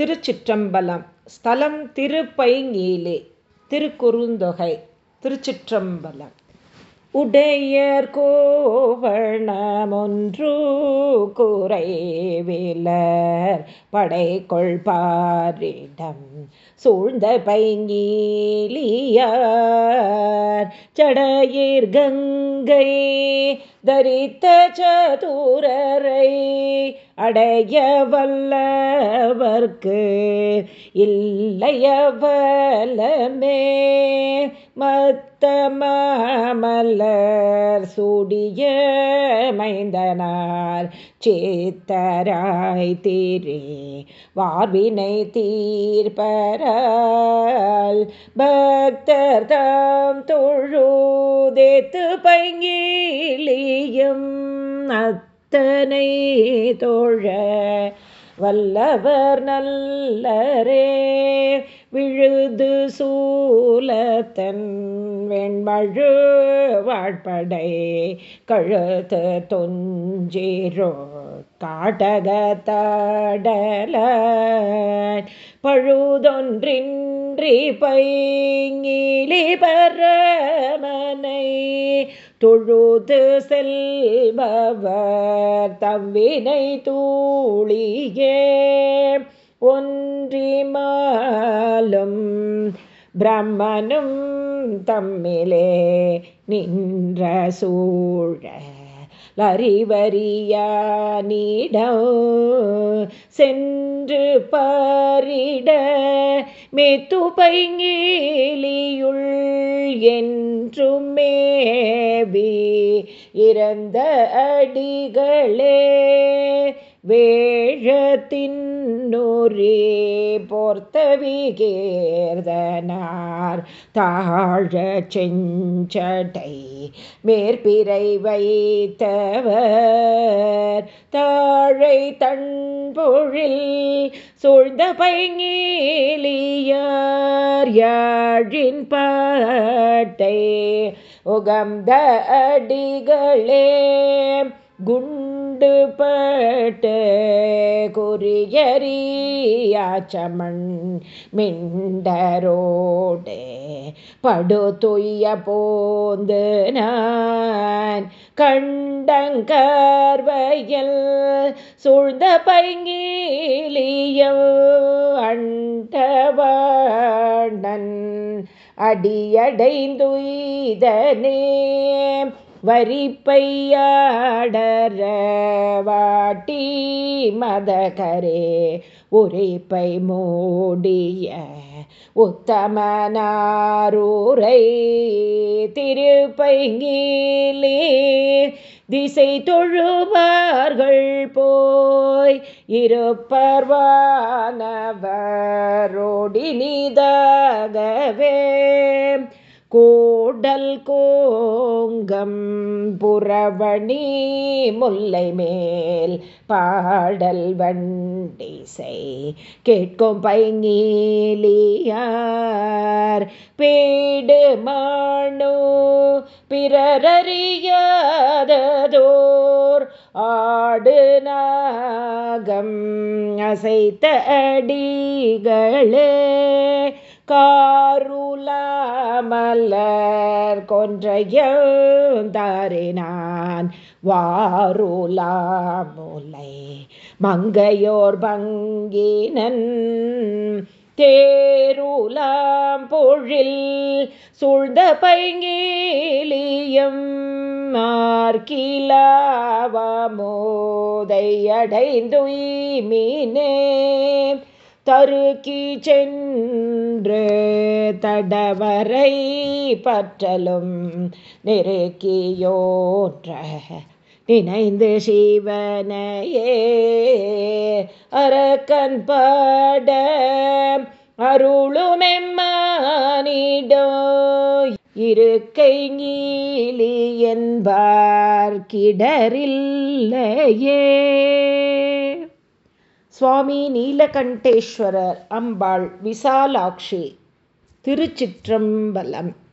திருச்சிற்றம்பலம். ஸ்தலம் திருப்பைங்கீலே திருக்குறுந்தொகை திருச்சிற்றம்பலம். உடையர் கோவணமொன்று குறைவிலர் படை கொள்பாரிடம் சூழ்ந்த பைங்கீலியார் சடையீர் கங்கை தரித்த சதுரரை அடைய வல்லவர்க்கு இல்லையவலமே மத்தமலர் சூடிய மைந்தனார் சேத்தராய் தீரே வார்வினை தீர்ப்பரால் பக்தர் தாம் தொழுதேத்து பங்கிலியும் அத்த அத்தனை தோழ வல்லவர் நல்லரே விழுது சூலத்தன் வெண்மழு வாழ்படை கழுத்து தொஞ்சிரோ காட்டகத்தடல பழுதொன்றின்றி பைங்கிலி பரமனை தொழுது செல்பவர் தவ்வினை தூளியே. ஒன்றிமாலும் பிரம்மனும் தம்மிலே நின்ற சூழ லறிவறியானிடம் சென்று பாரிட மேத்து பைங்கிலியுள் நபி இறந்த அடிகளே வேழத்தின்னூரே போர்த்தவிகேர்தனார் தாழ செஞ்சடை மேற்பிறை வைத்தவர். தாழை தன்பொழில் சூழ்ந்த பைங்கிலியார். யாழின் பாட்டை உகந்த அடிகளே குண்டு பட்டு குறியறியாச்சமண் மிண்டரோடே படு போந்து நான் கண்டங்கர்வையில் சூழ்ந்த பைங்கிலியோ அண்டவாணன் அடியடைந்துய்தனே. வரிப்பையாடர வாட்டி மதகரே உரிப்பை மூடிய உத்தமனாரூரை திருப்பைங்கிலே திசை தொழுவார்கள் போய் இருப்பர்வானவரோடி நீதாகவே கோடல் கோங்கம் புறவணி முல்லை மேல் பாடல் வண்டிசை. கேட்கும் பைங்கீலியார் பேடு மாணோ பிறரறியாததோர். ஆடு நாகம் அசைத்த அடிகளே காருலாமலர் கொன்றையந்தாரினான். வாருலாமுலை மங்கையோர் பங்கினன் தேருலாம் பொழில் சூழ்ந்த பைங்கேலியம் மார்கிலாவமோதை அடைந்துய்மீனே தருக்கி சென்று தடவரை பற்றலும் நெருக்கியோற்ற நினைந்து சிவனையே அரக்கன் பாட அருளுமெம்மானிடோ இருக்கை நீலி என்பார் கிடரில்லையே. சுவாமி நீலகண்டேஸ்வரர் அம்பாள் விசாலாட்சி திருச்சிற்றம்பலம்.